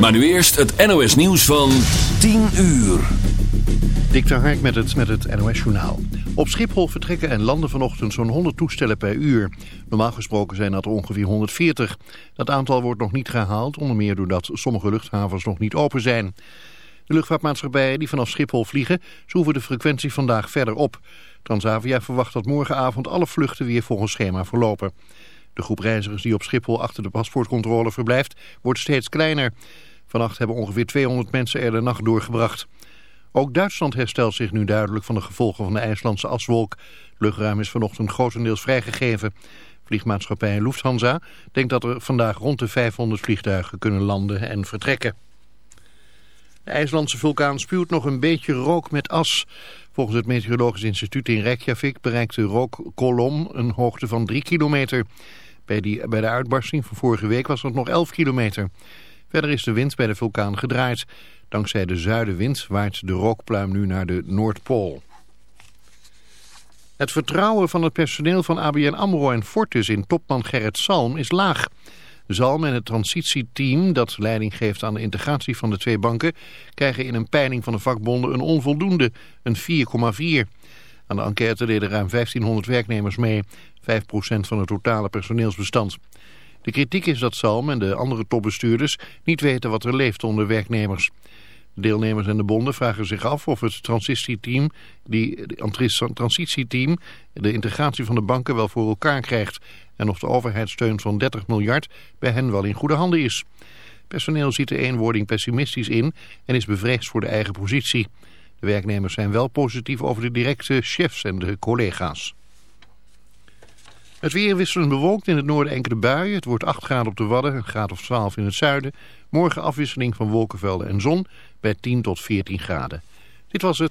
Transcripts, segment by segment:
Maar nu eerst het NOS nieuws van 10 uur. Dik Hark met het, met het NOS journaal. Op Schiphol vertrekken en landen vanochtend zo'n 100 toestellen per uur. Normaal gesproken zijn dat er ongeveer 140. Dat aantal wordt nog niet gehaald, onder meer doordat sommige luchthavens nog niet open zijn. De luchtvaartmaatschappijen die vanaf Schiphol vliegen, schroeven de frequentie vandaag verder op. Transavia verwacht dat morgenavond alle vluchten weer volgens schema verlopen. De groep reizigers die op Schiphol achter de paspoortcontrole verblijft, wordt steeds kleiner. Vannacht hebben ongeveer 200 mensen er de nacht doorgebracht. Ook Duitsland herstelt zich nu duidelijk van de gevolgen van de IJslandse aswolk. luchtruim is vanochtend grotendeels vrijgegeven. Vliegmaatschappij Lufthansa denkt dat er vandaag rond de 500 vliegtuigen kunnen landen en vertrekken. De IJslandse vulkaan spuwt nog een beetje rook met as. Volgens het Meteorologisch Instituut in Reykjavik bereikt de rookkolom een hoogte van 3 kilometer. Bij, die, bij de uitbarsting van vorige week was het nog 11 kilometer. Verder is de wind bij de vulkaan gedraaid. Dankzij de zuidenwind waait de rookpluim nu naar de Noordpool. Het vertrouwen van het personeel van ABN AMRO en Fortis in topman Gerrit Salm is laag. Zalm en het transitieteam dat leiding geeft aan de integratie van de twee banken... krijgen in een peiling van de vakbonden een onvoldoende, een 4,4. Aan de enquête deden ruim 1500 werknemers mee, 5% van het totale personeelsbestand. De kritiek is dat Salm en de andere topbestuurders niet weten wat er leeft onder werknemers. De deelnemers en de bonden vragen zich af of het transitieteam, die, transitieteam de integratie van de banken wel voor elkaar krijgt en of de overheidssteun van 30 miljard bij hen wel in goede handen is. Personeel ziet de eenwording pessimistisch in en is bevreesd voor de eigen positie. De werknemers zijn wel positief over de directe chefs en de collega's. Het weer wisselend bewolkt in het noorden enkele buien. Het wordt 8 graden op de Wadden, een graad of 12 in het zuiden. Morgen afwisseling van wolkenvelden en zon bij 10 tot 14 graden. Dit was het.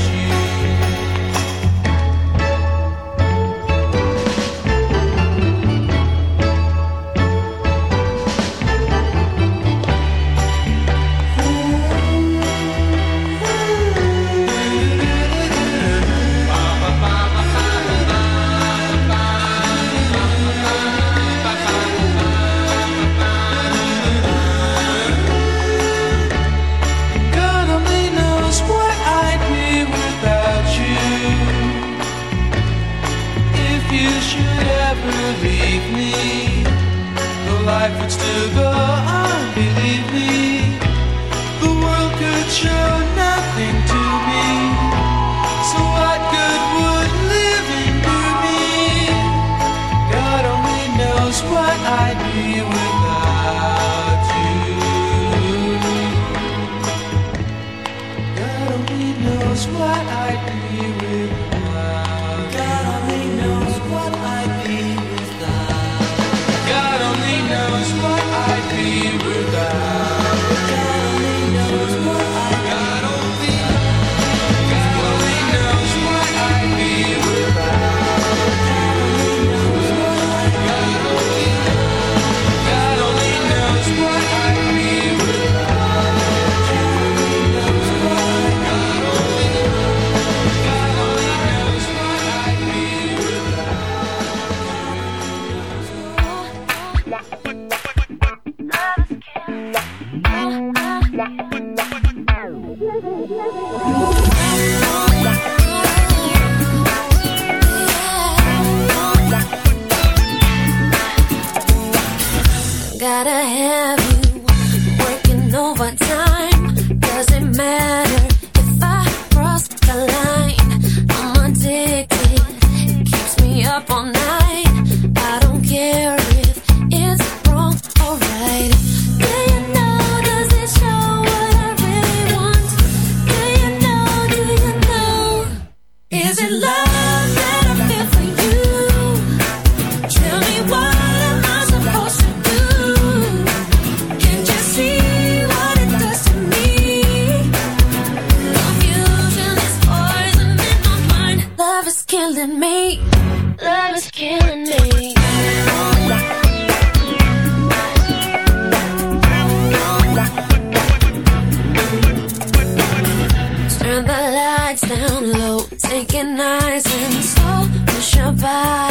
nice and slow, push your body.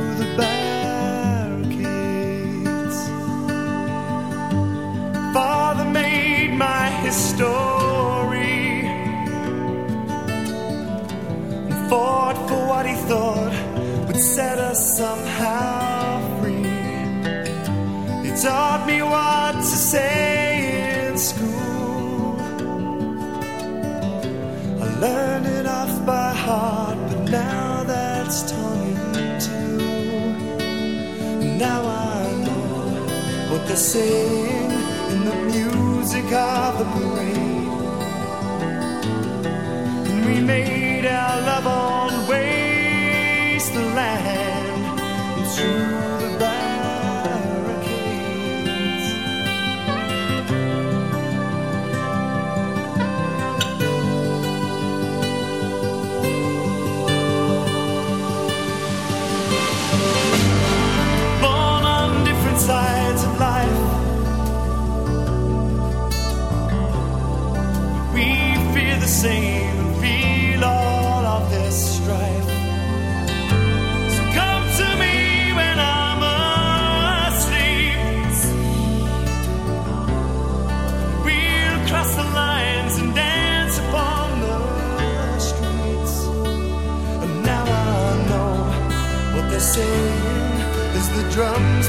story and fought for what he thought would set us somehow free. He taught me what to say in school. I learned it off by heart, but now that's time in two. Now I know what they're saying in the music of the parade. And we made our love on wasteland and drum.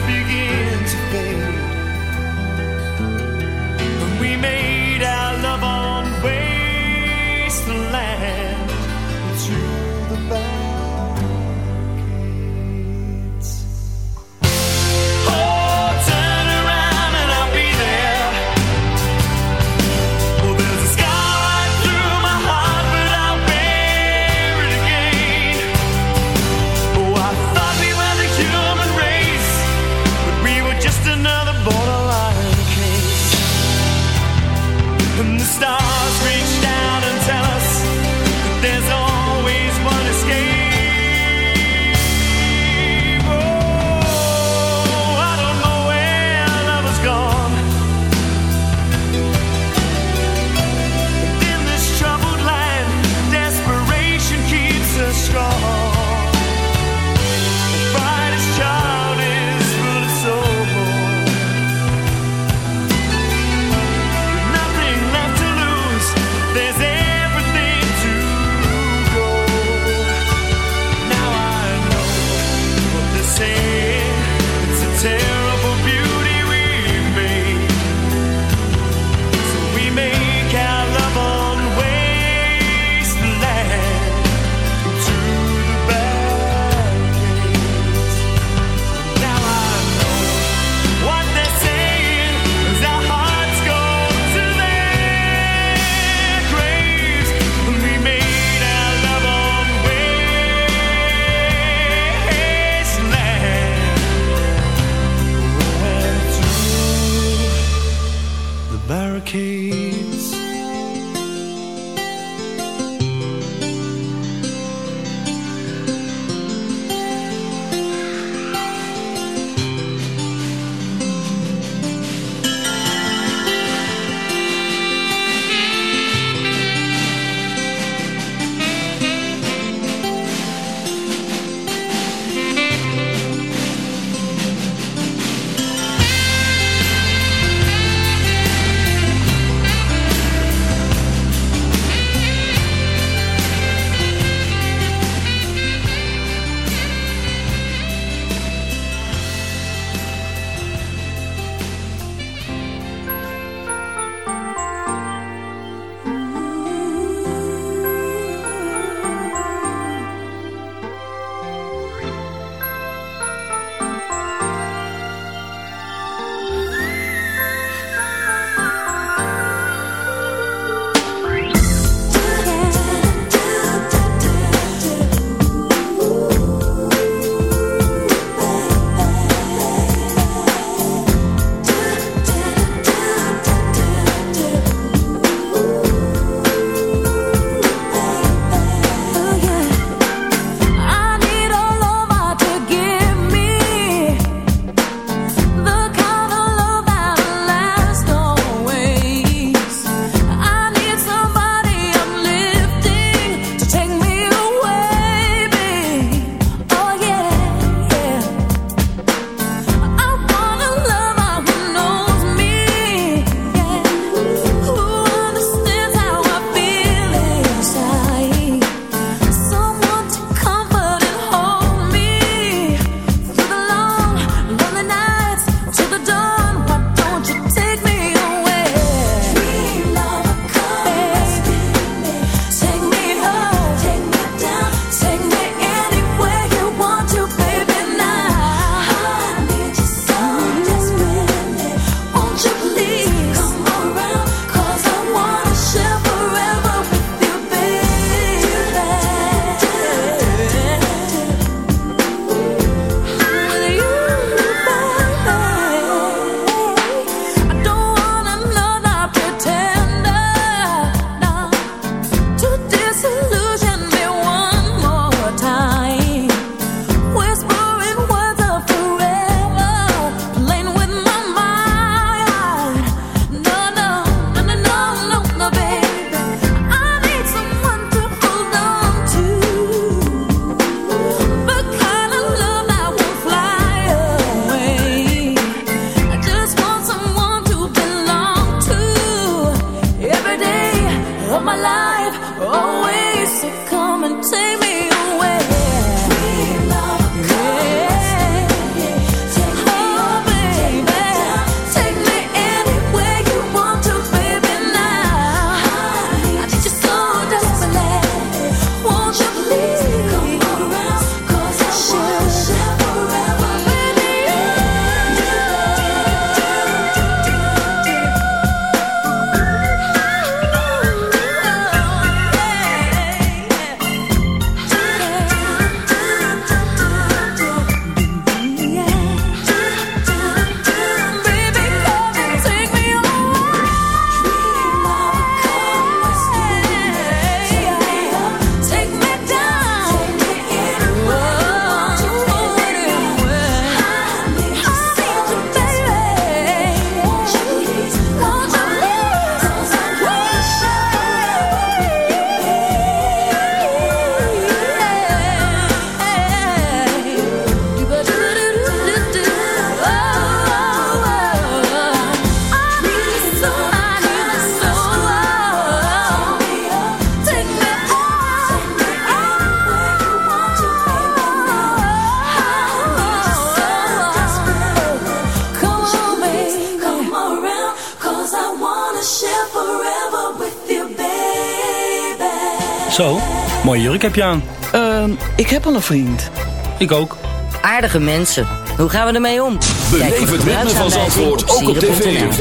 Heb je aan. Ehm, ik heb al een vriend. Ik ook. Aardige mensen. Hoe gaan we ermee om? Beleef de het ritme van Zandvoort ook op tv.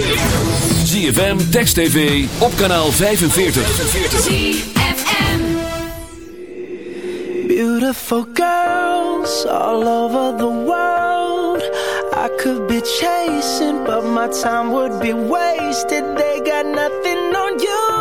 ZFM, Text TV, op kanaal 45. Beautiful girls all over the world. I could be chasing, but my time would be wasted. They got nothing on you,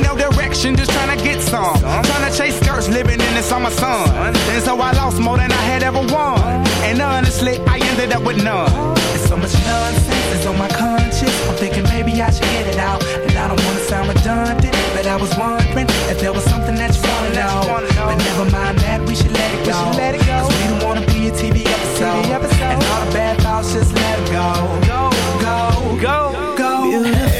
just trying to get some. Trying to chase skirts, living in the summer sun. And so I lost more than I had ever won. And honestly, I ended up with none. There's so much nonsense is on my conscience. I'm thinking maybe I should get it out. And I don't wanna sound redundant, but I was wondering if there was something that you wanna know. But never mind that, we should let it go. let it Cause we don't wanna be a TV episode. And all the bad thoughts, just let it go. Go, go, go, go. Beautiful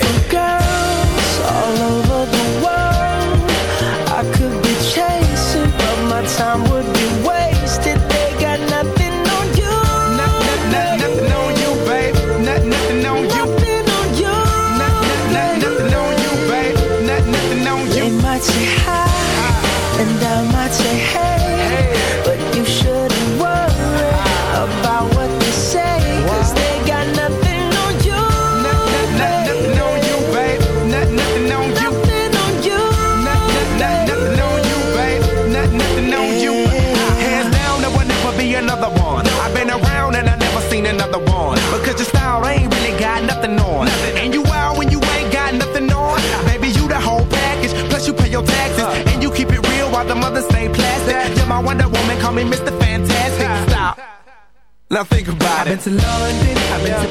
call me Mr. Fantastic. Stop. Now think about it. I've been to London, I've been to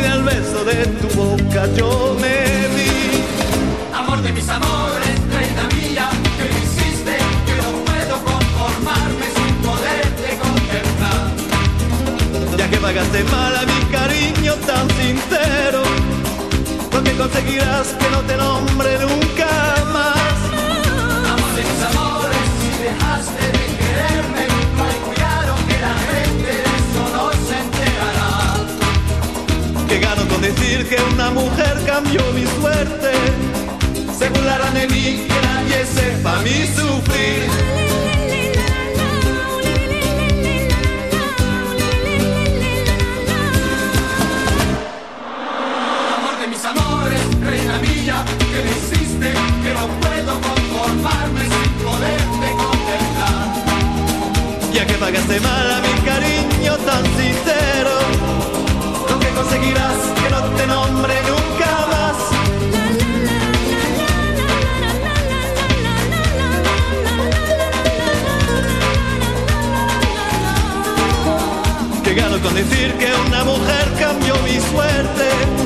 sin el beso de tu boca yo me vi. Amor de mis amores, reina mía, que me hiciste que no puedo conformarme sin poderte contemplar. Ya que pagaste mal a mi cariño tan sincero, lo que conseguirás que no te nombre nunca más. Amor de mis amores, si dejaste de quererme, decir que una mujer cambió mi suerte. Se burlarán de mí, que nadie sepa mi sufrir. Amor de mis amores, reina mía, que me hiciste que no puedo conformarme sin poderte contemplar. Ya que pagaste mal a mi cariño tan sincero, lo que conseguirás nombre nunca más. Que gano con decir que una mujer cambió mi suerte.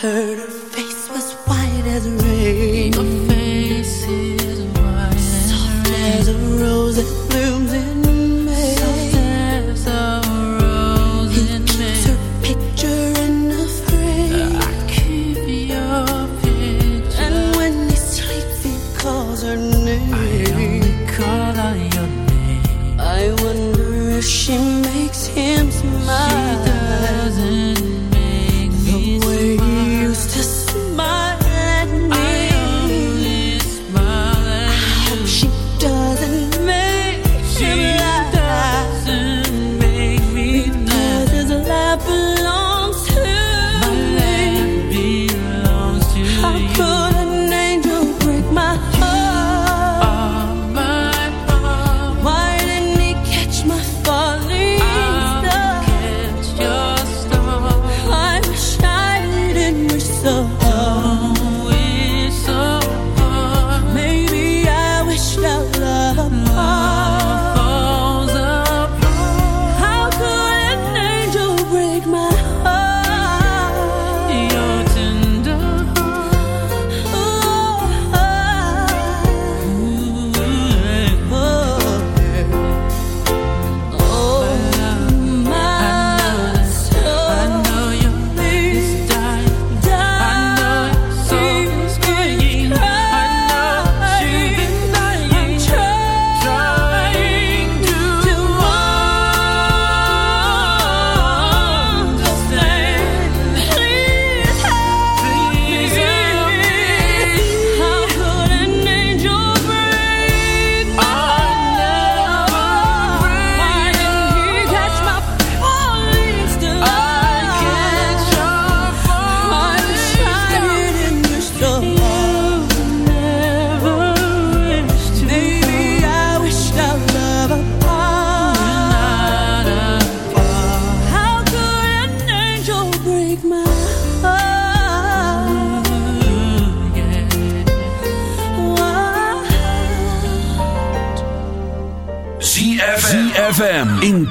Heard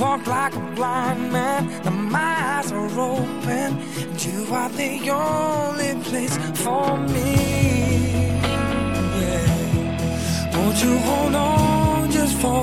walk like a blind man. Now my eyes are open, and you are the only place for me. Yeah. Won't you hold on just for